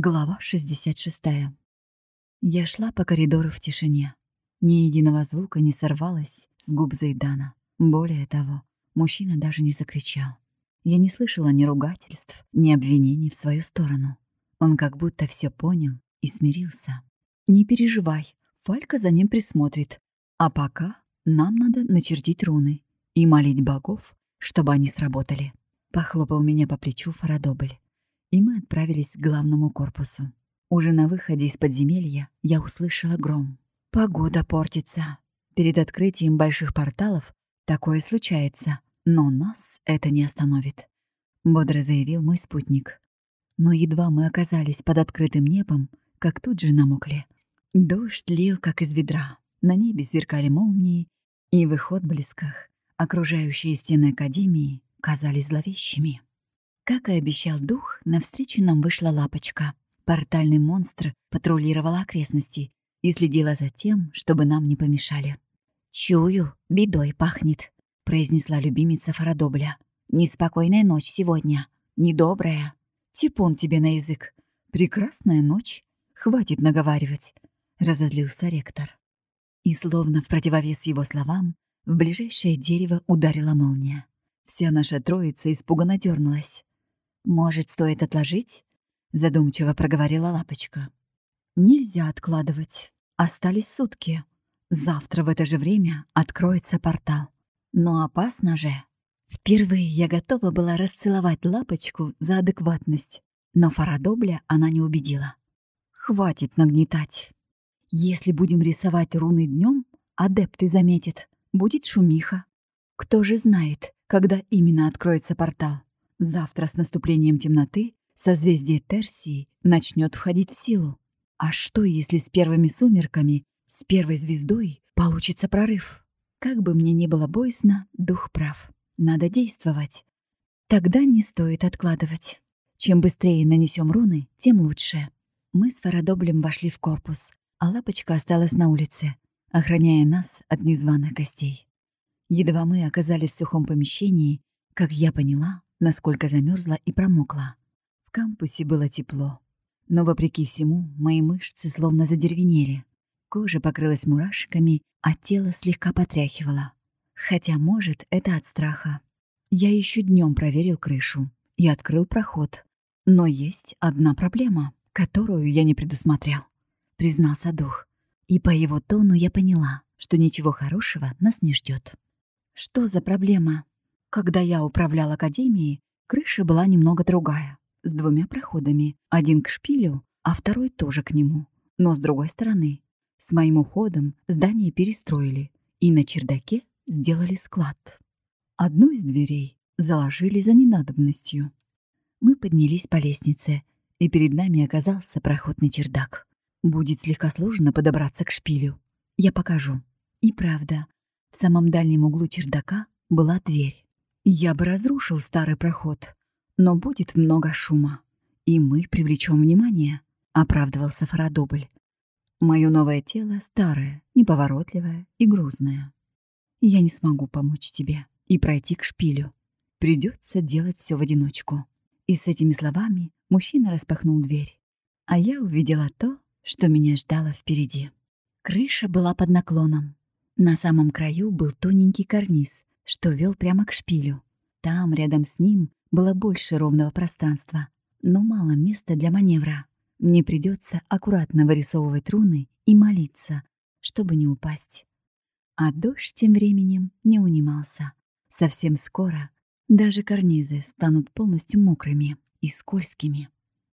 Глава 66. Я шла по коридору в тишине. Ни единого звука не сорвалось с губ Зайдана. Более того, мужчина даже не закричал. Я не слышала ни ругательств, ни обвинений в свою сторону. Он как будто все понял и смирился. «Не переживай, Фалька за ним присмотрит. А пока нам надо начертить руны и молить богов, чтобы они сработали». Похлопал меня по плечу Фарадобль и мы отправились к главному корпусу. Уже на выходе из подземелья я услышала гром. Погода портится. Перед открытием больших порталов такое случается, но нас это не остановит, бодро заявил мой спутник. Но едва мы оказались под открытым небом, как тут же намокли. Дождь лил, как из ведра. На небе сверкали молнии, и в их отблесках окружающие стены Академии казались зловещими. Как и обещал дух, навстречу нам вышла лапочка. Портальный монстр патрулировал окрестности и следила за тем, чтобы нам не помешали. «Чую, бедой пахнет», — произнесла любимица Фарадобля. «Неспокойная ночь сегодня. Недобрая. Типун тебе на язык. Прекрасная ночь. Хватит наговаривать», — разозлился ректор. И словно в противовес его словам, в ближайшее дерево ударила молния. Вся наша троица испуганно дернулась. «Может, стоит отложить?» — задумчиво проговорила Лапочка. «Нельзя откладывать. Остались сутки. Завтра в это же время откроется портал. Но опасно же». Впервые я готова была расцеловать Лапочку за адекватность, но Фарадобля она не убедила. «Хватит нагнетать. Если будем рисовать руны днем, адепты заметят, будет шумиха. Кто же знает, когда именно откроется портал?» Завтра с наступлением темноты созвездие Терсии начнет входить в силу. А что, если с первыми сумерками, с первой звездой получится прорыв? Как бы мне ни было боязно, дух прав. Надо действовать. Тогда не стоит откладывать. Чем быстрее нанесем руны, тем лучше. Мы с Фарадоблем вошли в корпус, а Лапочка осталась на улице, охраняя нас от незваных гостей. Едва мы оказались в сухом помещении, как я поняла, насколько замерзла и промокла. В кампусе было тепло. Но, вопреки всему, мои мышцы словно задервенели. Кожа покрылась мурашками, а тело слегка потряхивало. Хотя, может, это от страха. Я еще днем проверил крышу и открыл проход. Но есть одна проблема, которую я не предусмотрел, признался дух. И по его тону я поняла, что ничего хорошего нас не ждет. Что за проблема? Когда я управлял академией, крыша была немного другая, с двумя проходами, один к шпилю, а второй тоже к нему, но с другой стороны. С моим уходом здание перестроили и на чердаке сделали склад. Одну из дверей заложили за ненадобностью. Мы поднялись по лестнице, и перед нами оказался проход на чердак. Будет слегка сложно подобраться к шпилю. Я покажу. И правда, в самом дальнем углу чердака была дверь. Я бы разрушил старый проход, но будет много шума, и мы привлечем внимание, оправдывался Фарадобль. Мое новое тело старое, неповоротливое и грузное. Я не смогу помочь тебе и пройти к шпилю. Придется делать все в одиночку. И с этими словами мужчина распахнул дверь. А я увидела то, что меня ждало впереди. Крыша была под наклоном. На самом краю был тоненький карниз, что вел прямо к шпилю. Там, рядом с ним, было больше ровного пространства, но мало места для маневра. Мне придется аккуратно вырисовывать руны и молиться, чтобы не упасть. А дождь тем временем не унимался. Совсем скоро даже карнизы станут полностью мокрыми и скользкими.